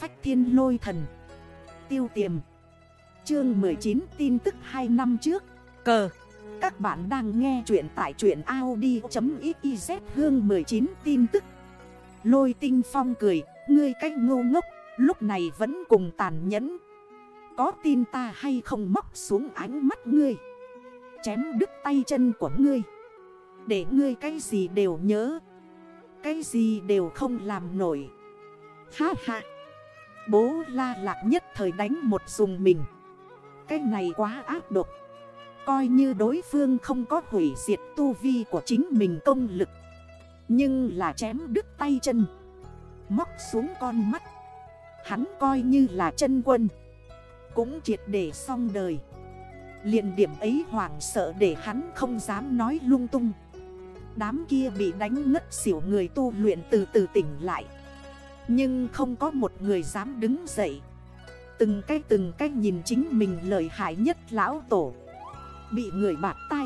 phách thiên lôi thần. Tiêu tiềm. Chương 19 tin tức 2 năm trước. Cờ. Các bạn đang nghe chuyện tại chuyện Audi.xyz hương 19 tin tức. Lôi tinh phong cười, Ngươi cách ngô ngốc, Lúc này vẫn cùng tàn nhẫn. Có tin ta hay không móc xuống ánh mắt ngươi? Chém đứt tay chân của ngươi. Để ngươi cái gì đều nhớ. Cái gì đều không làm nổi. Ha ha. Bố la lạc nhất thời đánh một dùng mình. Cái này quá ác độc. Coi như đối phương không có hủy diệt tu vi của chính mình công lực. Nhưng là chém đứt tay chân. Móc xuống con mắt. Hắn coi như là chân quân. Cũng triệt để xong đời. Liền điểm ấy hoảng sợ để hắn không dám nói lung tung. Đám kia bị đánh ngất xỉu người tu luyện từ từ tỉnh lại. Nhưng không có một người dám đứng dậy. Từng cái từng cái nhìn chính mình lợi hại nhất lão tổ. Bị người bạc tay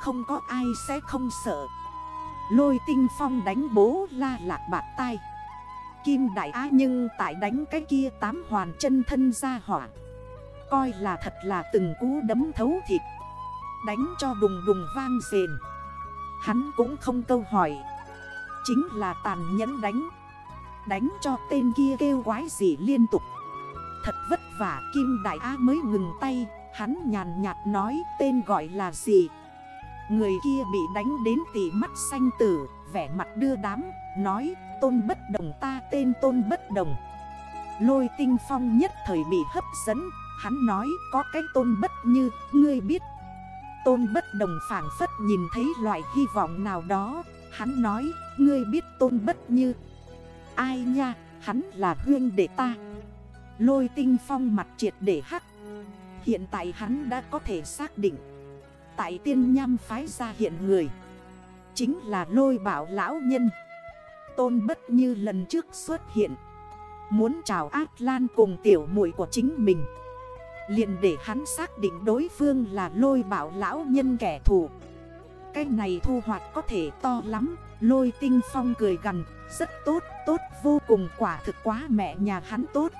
Không có ai sẽ không sợ. Lôi tinh phong đánh bố la lạc bạc tay Kim đại á nhưng tại đánh cái kia tám hoàn chân thân ra hỏa. Coi là thật là từng cú đấm thấu thịt. Đánh cho đùng đùng vang rền. Hắn cũng không câu hỏi. Chính là tàn nhẫn đánh. Đánh cho tên kia kêu quái gì liên tục. Thật vất vả, Kim Đại Á mới ngừng tay, Hắn nhàn nhạt nói, tên gọi là gì? Người kia bị đánh đến tỉ mắt xanh tử, Vẻ mặt đưa đám, Nói, tôn bất đồng ta, tên tôn bất đồng. Lôi tinh phong nhất thời bị hấp dẫn, Hắn nói, có cái tôn bất như, Ngươi biết? Tôn bất đồng phản phất nhìn thấy loại hy vọng nào đó, Hắn nói, Ngươi biết tôn bất như Ai nha Hắn là huyên đệ ta. Lôi tinh phong mặt triệt để hắc. Hiện tại hắn đã có thể xác định. Tại tiên nham phái ra hiện người. Chính là lôi bảo lão nhân. Tôn bất như lần trước xuất hiện. Muốn chào ác lan cùng tiểu muội của chính mình. Liền để hắn xác định đối phương là lôi bảo lão nhân kẻ thù. Cái này thu hoạch có thể to lắm. Lôi tinh phong cười gần Rất tốt, tốt, vô cùng quả thực quá mẹ nhà hắn tốt.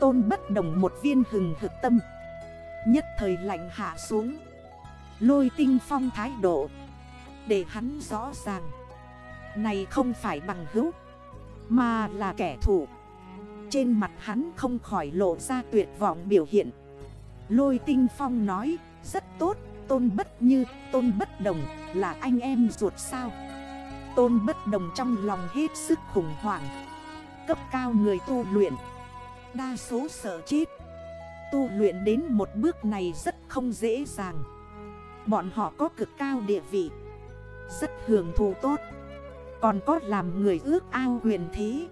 Tôn bất đồng một viên hừng hực tâm. Nhất thời lạnh hạ xuống. Lôi tinh phong thái độ. Để hắn rõ ràng. Này không phải bằng hữu, Mà là kẻ thù. Trên mặt hắn không khỏi lộ ra tuyệt vọng biểu hiện. Lôi tinh phong nói, Rất tốt, Tôn bất như, Tôn bất đồng, Là anh em ruột sao? Tôn bất đồng trong lòng hết sức khủng hoảng. Cấp cao người tu luyện. Đa số sợ chết. Tu luyện đến một bước này rất không dễ dàng. Bọn họ có cực cao địa vị. Rất hưởng thụ tốt. Còn có làm người ước ao huyền thế.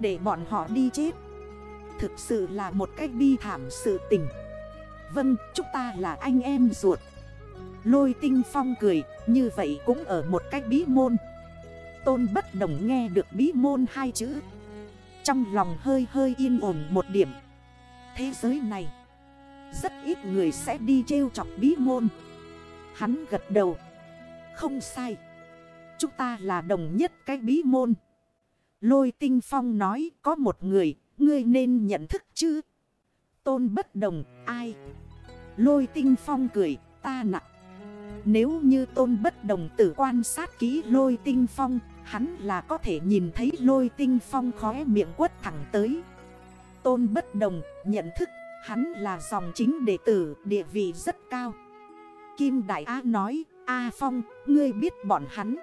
Để bọn họ đi chết. Thực sự là một cách bi thảm sự tình. Vâng, chúng ta là anh em ruột. Lôi tinh phong cười, như vậy cũng ở một cách bí môn. Tôn bất đồng nghe được bí môn hai chữ. Trong lòng hơi hơi yên ổn một điểm. Thế giới này, Rất ít người sẽ đi trêu chọc bí môn. Hắn gật đầu. Không sai. Chúng ta là đồng nhất cái bí môn. Lôi tinh phong nói, có một người, Ngươi nên nhận thức chứ? Tôn bất đồng, ai? Lôi tinh phong cười, ta nặng. Nếu như tôn bất đồng tử quan sát kỹ lôi tinh phong Hắn là có thể nhìn thấy lôi tinh phong khóe miệng quất thẳng tới. Tôn bất đồng, nhận thức, hắn là dòng chính đệ tử, địa vị rất cao. Kim Đại Á nói, A Phong, ngươi biết bọn hắn?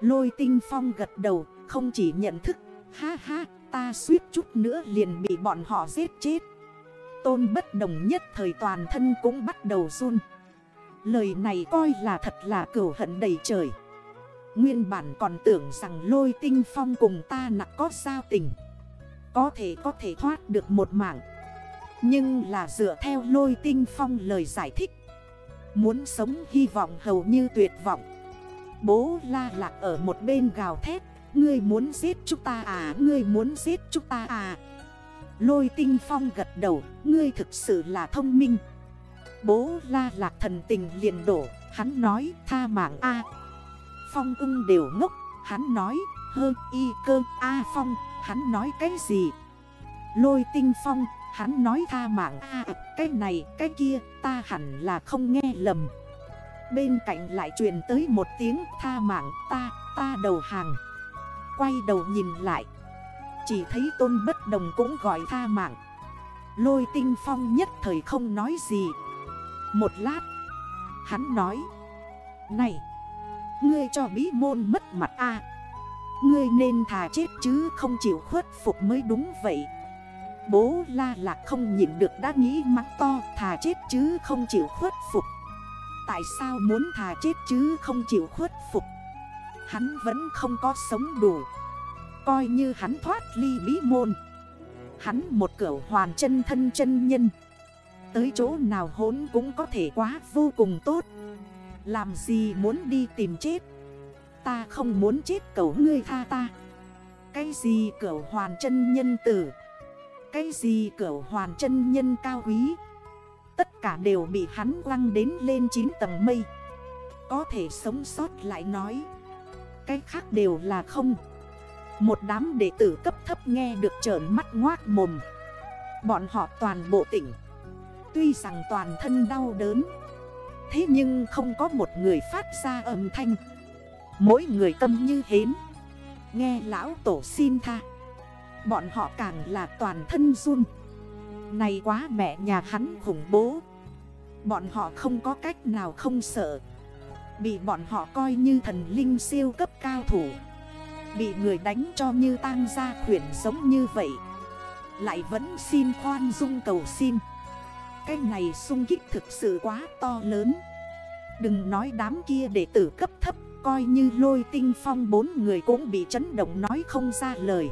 Lôi tinh phong gật đầu, không chỉ nhận thức, Ha ha, ta suýt chút nữa liền bị bọn họ giết chết. Tôn bất đồng nhất thời toàn thân cũng bắt đầu run. Lời này coi là thật là cửu hận đầy trời. Nguyên bản còn tưởng rằng lôi tinh phong cùng ta nặng có sao tình. Có thể có thể thoát được một mạng. Nhưng là dựa theo lôi tinh phong lời giải thích. Muốn sống hy vọng hầu như tuyệt vọng. Bố la lạc ở một bên gào thét. Ngươi muốn giết chúng ta à? Ngươi muốn giết chúng ta à? Lôi tinh phong gật đầu. Ngươi thực sự là thông minh. Bố la lạc thần tình liền đổ. Hắn nói, tha mạng A. Phong ưng đều ngốc. Hắn nói, hơ, y, cơ, A, phong. Hắn nói, cái gì? Lôi tinh phong. Hắn nói, tha mạng, a Cái này, cái kia, ta hẳn là không nghe lầm. Bên cạnh lại truyền tới một tiếng, tha mạng, ta ta đầu hàng. Quay đầu nhìn lại. Chỉ thấy tôn bất đồng cũng gọi, tha mạng. Lôi tinh phong nhất thời không nói gì. Một lát, Hắn nói, Này Ngươi cho bí môn mất mặt a. Ngươi nên thà chết chứ không chịu khuất phục mới đúng vậy. Bố la lạc không nhịn được đã nghĩ mắng to, Thà chết chứ không chịu khuất phục. Tại sao muốn thà chết chứ không chịu khuất phục? Hắn vẫn không có sống đủ. Coi như hắn thoát ly bí môn. Hắn một cửa hoàn chân thân chân nhân. Tới chỗ nào hốn cũng có thể quá vô cùng tốt. Làm gì muốn đi tìm chết? Ta không muốn chết cầu ngươi tha ta. Cái gì cửa hoàn chân nhân tử? Cái gì cửa hoàn chân nhân cao quý? Tất cả đều bị hắn quăng đến lên 9 tầng mây. Có thể sống sót lại nói, Cái khác đều là không. Một đám đệ tử cấp thấp nghe được trởn mắt ngoác mồm. Bọn họ toàn bộ tỉnh. Tuy rằng toàn thân đau đớn Thế nhưng không có một người phát ra âm thanh. Mỗi người tâm như hến. Nghe lão tổ xin tha. Bọn họ càng là toàn thân run. Này quá mẹ nhà hắn khủng bố. Bọn họ không có cách nào không sợ. Bị bọn họ coi như thần linh siêu cấp cao thủ. Bị người đánh cho như tang ra khuyển giống như vậy. Lại vẫn xin khoan dung cầu xin. Cái này sung kích thực sự quá to lớn. Đừng nói đám kia để tử cấp thấp, Coi như lôi tinh phong bốn người cũng bị chấn động nói không ra lời.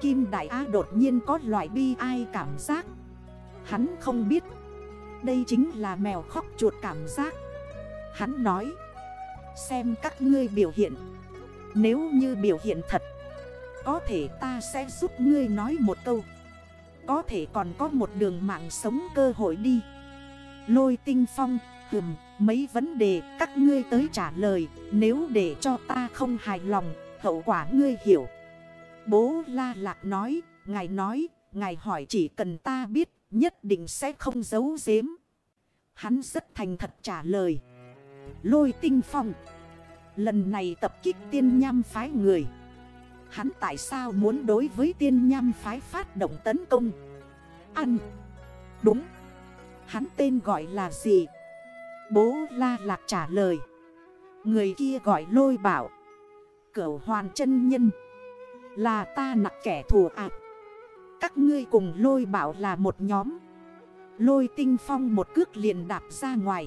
Kim Đại Á đột nhiên có loại bi ai cảm giác. Hắn không biết. Đây chính là mèo khóc chuột cảm giác. Hắn nói, Xem các ngươi biểu hiện. Nếu như biểu hiện thật, Có thể ta sẽ giúp ngươi nói một câu. Có thể còn có một đường mạng sống cơ hội đi. Lôi tinh phong Hừm, mấy vấn đề các ngươi tới trả lời Nếu để cho ta không hài lòng, hậu quả ngươi hiểu. Bố La Lạc nói, ngài nói, ngài hỏi chỉ cần ta biết, nhất định sẽ không giấu giếm. Hắn rất thành thật trả lời. Lôi tinh phong Lần này tập kích tiên nham phái người. Hắn tại sao muốn đối với tiên nham phái phát động tấn công? Ăn. Đúng. Hắn tên gọi là gì? Bố la lạc trả lời. Người kia gọi lôi bảo. Cửu hoàn chân nhân. Là ta nặng kẻ thù ạc Các ngươi cùng lôi bảo là một nhóm. Lôi tinh phong một cước liền đạp ra ngoài.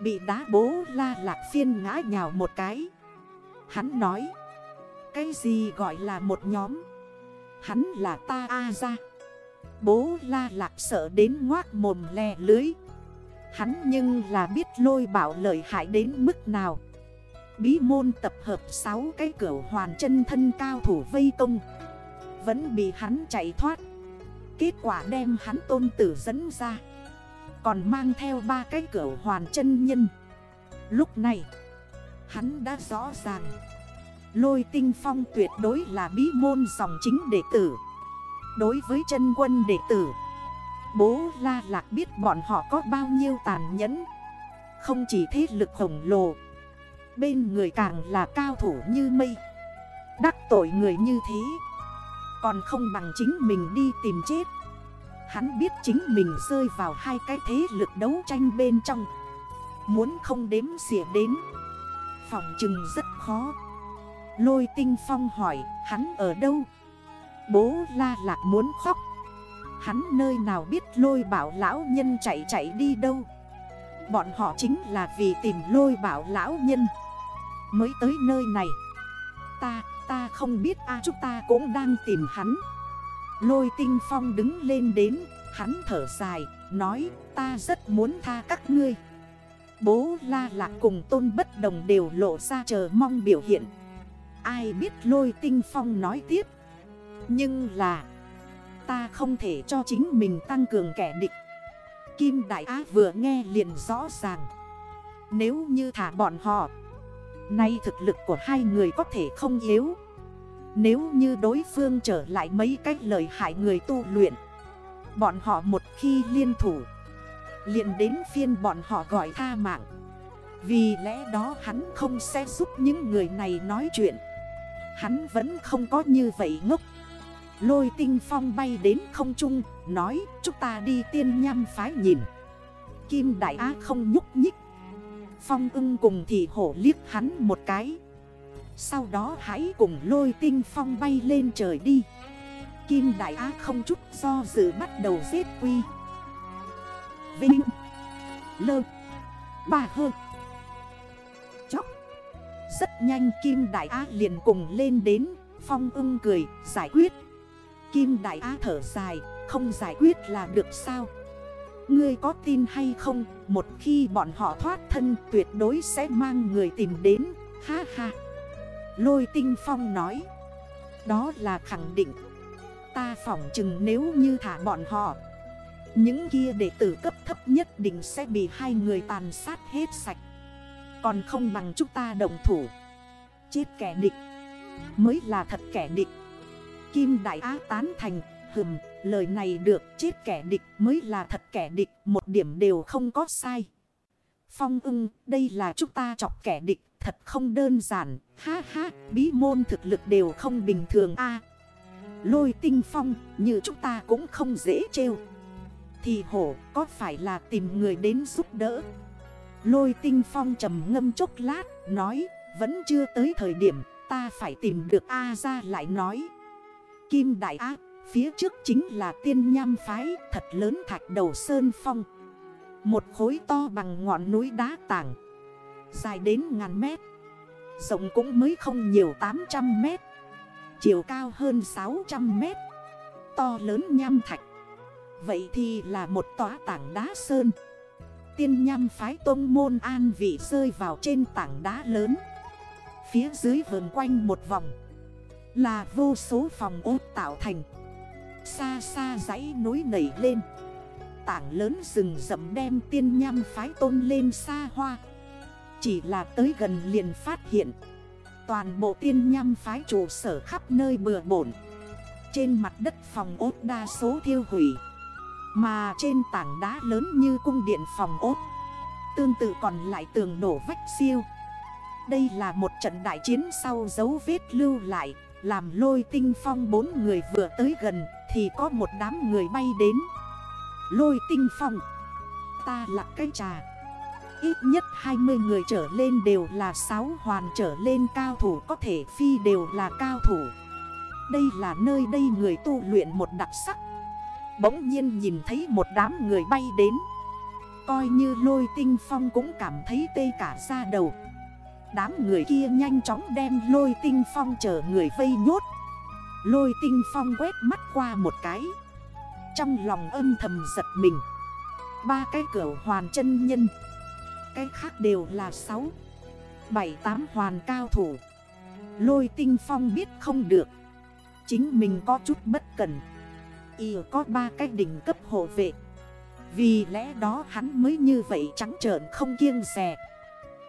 Bị đá bố la lạc phiên ngã nhào một cái. Hắn nói cái gì gọi là một nhóm? Hắn là ta A ra. Bố la lạc sợ đến ngoác mồm le lưới. Hắn nhưng là biết lôi bảo lợi hại đến mức nào. Bí môn tập hợp 6 cái cửa hoàn chân thân cao thủ vây công. Vẫn bị hắn chạy thoát. Kết quả đem hắn tôn tử dẫn ra. Còn mang theo ba cái cửa hoàn chân nhân. Lúc này, Hắn đã rõ ràng. Lôi tinh phong tuyệt đối là bí môn dòng chính đệ tử. Đối với chân quân đệ tử, Bố La Lạc biết bọn họ có bao nhiêu tàn nhẫn. Không chỉ thế lực khổng lồ, Bên người càng là cao thủ như mây. Đắc tội người như thế, Còn không bằng chính mình đi tìm chết. Hắn biết chính mình rơi vào hai cái thế lực đấu tranh bên trong. Muốn không đếm xỉa đến, Phòng chừng rất khó. Lôi tinh phong hỏi hắn ở đâu? Bố la lạc muốn khóc. Hắn nơi nào biết lôi bảo lão nhân chạy chạy đi đâu? Bọn họ chính là vì tìm lôi bảo lão nhân Mới tới nơi này. Ta, ta không biết a chúng ta cũng đang tìm hắn. Lôi tinh phong đứng lên đến Hắn thở dài Nói ta rất muốn tha các ngươi. Bố la lạc cùng tôn bất đồng đều lộ ra chờ mong biểu hiện. Ai biết lôi tinh phong nói tiếp. Nhưng là, Ta không thể cho chính mình tăng cường kẻ địch. Kim Đại Á vừa nghe liền rõ ràng. Nếu như thả bọn họ, Nay thực lực của hai người có thể không yếu. Nếu như đối phương trở lại mấy cách lời hại người tu luyện, Bọn họ một khi liên thủ, liền đến phiên bọn họ gọi tha mạng. Vì lẽ đó hắn không sẽ giúp những người này nói chuyện. Hắn vẫn không có như vậy ngốc. Lôi tinh phong bay đến không trung, Nói, chúng ta đi tiên nham phái nhìn. Kim Đại Á không nhúc nhích. Phong ưng cùng thì hổ liếc hắn một cái. Sau đó hãy cùng lôi tinh phong bay lên trời đi. Kim Đại Á không chút do dự bắt đầu giết quy. Vinh. Lơ. Bà hơn rất nhanh Kim Đại Á liền cùng lên đến, Phong ưng cười, giải quyết. Kim Đại Á thở dài, Không giải quyết là được sao? Ngươi có tin hay không? Một khi bọn họ thoát thân, Tuyệt đối sẽ mang người tìm đến. Ha ha. Lôi tinh phong nói, Đó là khẳng định. Ta phỏng chừng nếu như thả bọn họ, Những kia đệ tử cấp thấp nhất định sẽ bị hai người tàn sát hết sạch. Còn không bằng chúng ta đồng thủ. Chết kẻ địch. Mới là thật kẻ địch. Kim Đại Á tán thành. Hừm, lời này được. Chết kẻ địch mới là thật kẻ địch. Một điểm đều không có sai. Phong ưng, đây là chúng ta chọc kẻ địch. Thật không đơn giản. Ha ha, bí môn thực lực đều không bình thường a. Lôi tinh phong như chúng ta cũng không dễ trêu. Thì hổ có phải là tìm người đến giúp đỡ? Lôi tinh phong trầm ngâm chốc lát, Nói, vẫn chưa tới thời điểm, Ta phải tìm được A ra lại nói. Kim Đại Á, Phía trước chính là tiên nham phái, Thật lớn thạch đầu sơn phong. Một khối to bằng ngọn núi đá tảng, Dài đến ngàn mét, Rộng cũng mới không nhiều 800 mét, Chiều cao hơn 600 mét, To lớn nham thạch. Vậy thì là một tòa tảng đá sơn. Tiên nham phái tôn môn an vị rơi vào trên tảng đá lớn. Phía dưới vườn quanh một vòng, Là vô số phòng ốt tạo thành. Xa xa dãy núi nảy lên. Tảng lớn rừng rậm đem tiên nham phái tôn lên xa hoa. Chỉ là tới gần liền phát hiện, Toàn bộ tiên nham phái trụ sở khắp nơi bừa bổn Trên mặt đất phòng ốt đa số thiêu hủy. Mà trên tảng đá lớn như cung điện phòng ốt, Tương tự còn lại tường đổ vách siêu. Đây là một trận đại chiến sau dấu vết lưu lại, Làm lôi tinh phong bốn người vừa tới gần Thì có một đám người bay đến. Lôi tinh phong, Ta là cái trà. Ít nhất 20 người trở lên đều là 6 hoàn trở lên cao thủ, có thể phi đều là cao thủ. Đây là nơi đây người tu luyện một đặc sắc. Bỗng nhiên nhìn thấy một đám người bay đến. Coi như lôi tinh phong cũng cảm thấy tê cả ra đầu. Đám người kia nhanh chóng đem lôi tinh phong chở người vây nhốt. Lôi tinh phong quét mắt qua một cái. Trong lòng âm thầm giật mình. Ba cái cửa hoàn chân nhân. Cái khác đều là 6 7 8 hoàn cao thủ. Lôi tinh phong biết không được. Chính mình có chút bất cần Y có ba cái đỉnh cấp hộ vệ. Vì lẽ đó hắn mới như vậy trắng trợn không kiêng rè.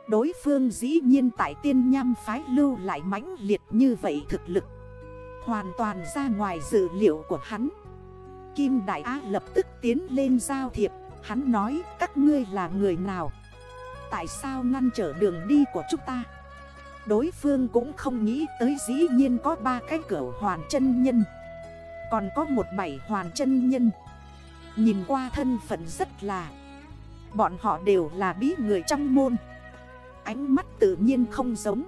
Đối phương dĩ nhiên tại tiên nham phái lưu lại mãnh liệt như vậy thực lực. Hoàn toàn ra ngoài dự liệu của hắn. Kim Đại Á lập tức tiến lên giao thiệp. Hắn nói, các ngươi là người nào? Tại sao ngăn trở đường đi của chúng ta? Đối phương cũng không nghĩ tới dĩ nhiên có ba cái cửa hoàn chân nhân. Còn có một bảy hoàn chân nhân. Nhìn qua thân phận rất là, Bọn họ đều là bí người trong môn. Ánh mắt tự nhiên không giống.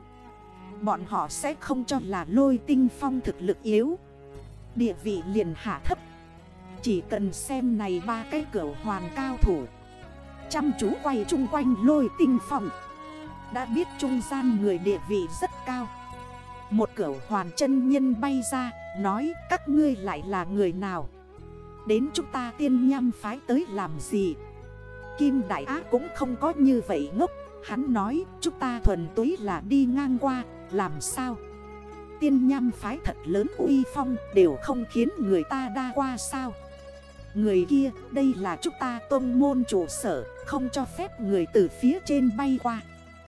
Bọn họ sẽ không cho là lôi tinh phong thực lực yếu. Địa vị liền hạ thấp. Chỉ cần xem này ba cái cửa hoàn cao thủ. Chăm chú quay chung quanh lôi tinh phong. Đã biết trung gian người địa vị rất cao. Một cửa hoàn chân nhân bay ra, Nói, các ngươi lại là người nào? Đến chúng ta tiên nham phái tới làm gì? Kim Đại Á cũng không có như vậy ngốc. Hắn nói, chúng ta thuần túy là đi ngang qua, Làm sao? Tiên nham phái thật lớn uy phong Đều không khiến người ta đa qua sao. Người kia, đây là chúng ta tôn môn chủ sở, Không cho phép người từ phía trên bay qua.